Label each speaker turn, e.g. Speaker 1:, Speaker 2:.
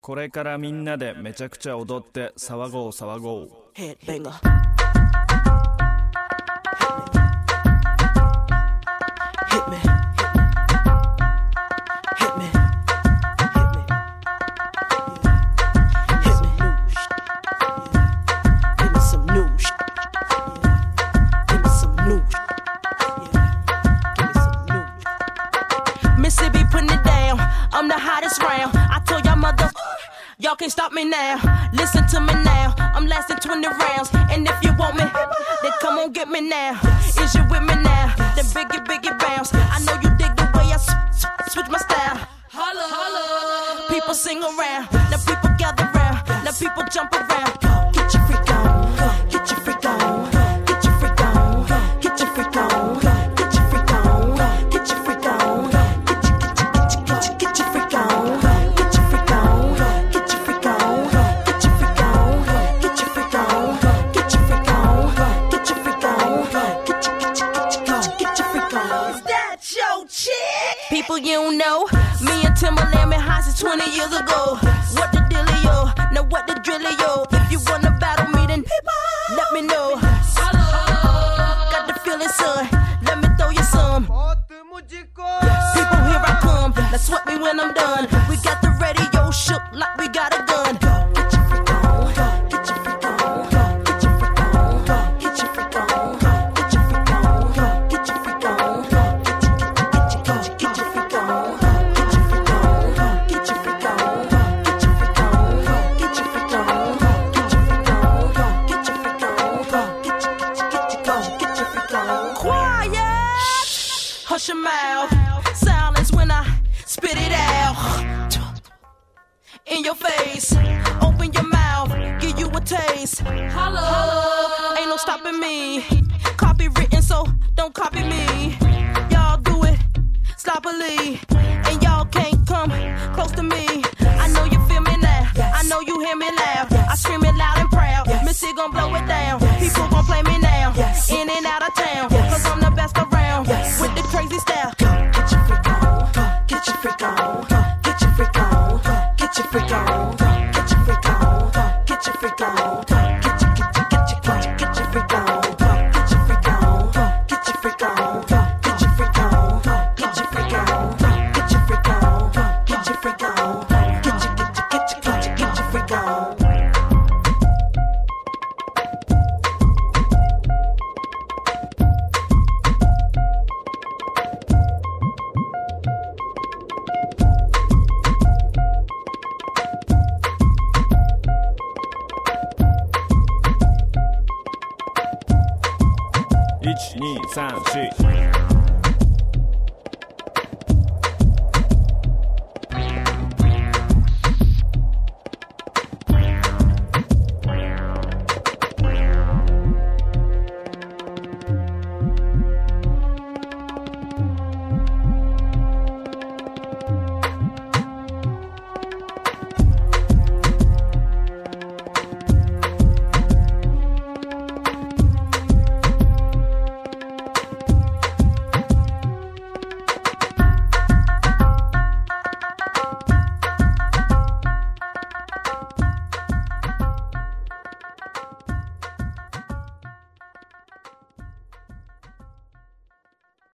Speaker 1: これからみんなでめちゃくちゃ踊って騒ごう騒ごう。
Speaker 2: Y'all can't stop me now. Listen to me now. I'm lasting 20 rounds. And if you want me, then come on get me now. Is you with me now? Then biggie, biggie bounce. I know you dig the way I switch my style. Holla, holla. People sing around. Now people gather round. Now people jump around. Get your freak People you don't know. Me and Timbaland been high since 20 years ago. What the dealio? Now what the drillio? If you wanna battle me, then let me know. Got the feeling, son. Let me throw you some. People, here I come. Now sweat me when I'm done. We got the Hush your mouth. Silence when I spit it out. In your face. Open your mouth. Give you a taste. Hello. Ain't no stopping me. Copy written, so don't copy me. Y'all do it sloppily. And y'all can't come close to me. I know you feel me now. I know you hear me loud. I scream it loud and proud. Missy gon' blow it down. People gon' play me now. In and out of town. Cause I'm the best